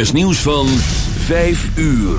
NOS nieuws van 5 uur.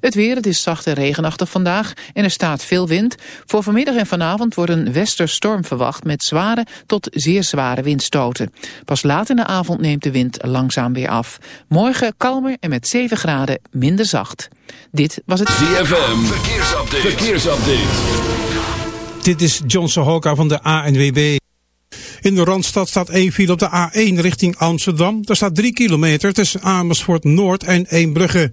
Het weer, het is zacht en regenachtig vandaag en er staat veel wind. Voor vanmiddag en vanavond wordt een westerstorm verwacht met zware tot zeer zware windstoten. Pas laat in de avond neemt de wind langzaam weer af. Morgen kalmer en met 7 graden minder zacht. Dit was het ZFM, verkeersupdate. verkeersupdate. Dit is John Sohoka van de ANWB. In de Randstad staat één file op de A1 richting Amsterdam. Daar staat 3 kilometer tussen Amersfoort Noord en Eembrugge.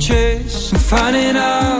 chase and finding out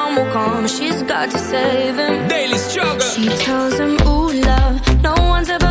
gone, she's got to save him. Daily struggle. She tells him, Ooh, love, no one's ever.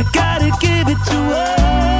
I gotta give it to her.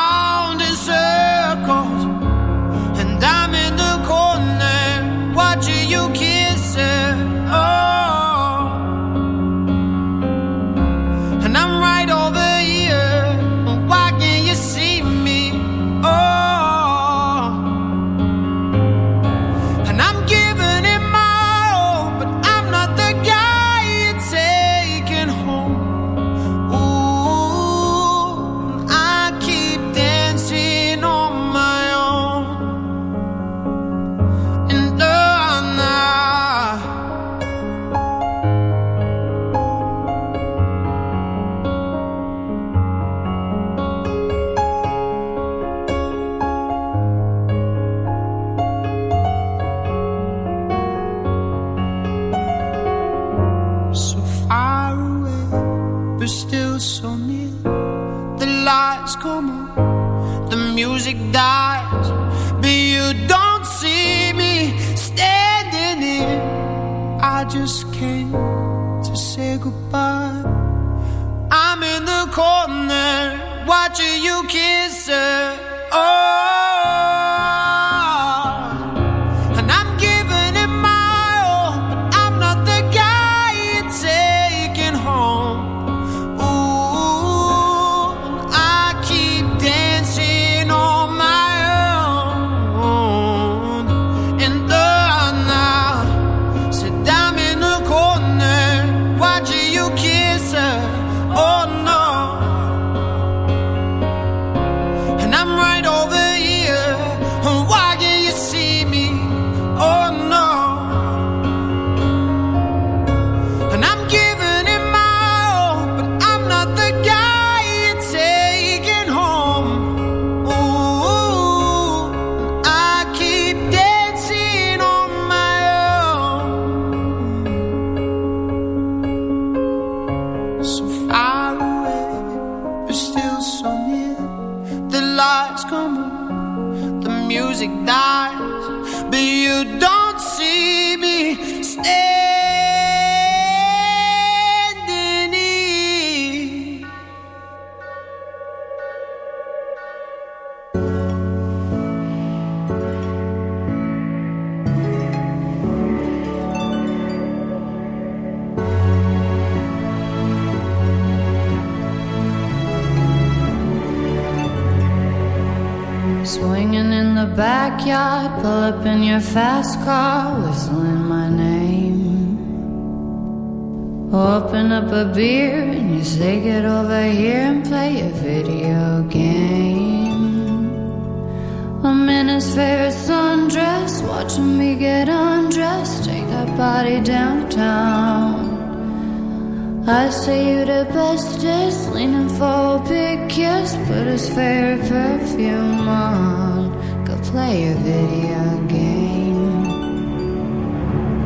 favorite perfume on, go play a video game.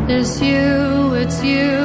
It's you, it's you.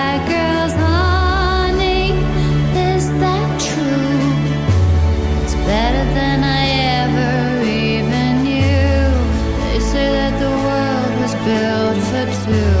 built for two.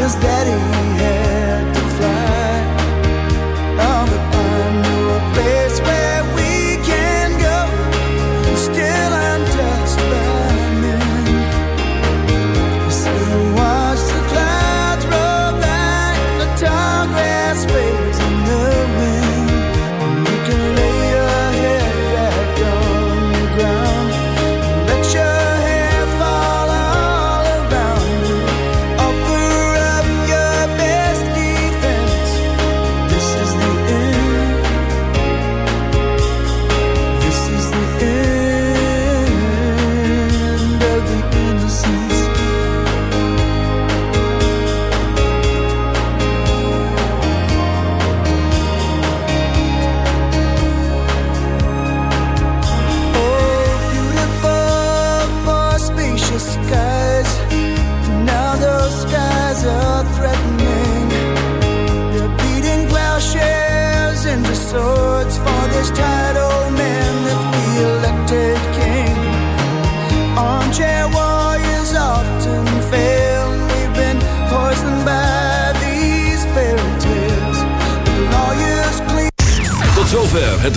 just that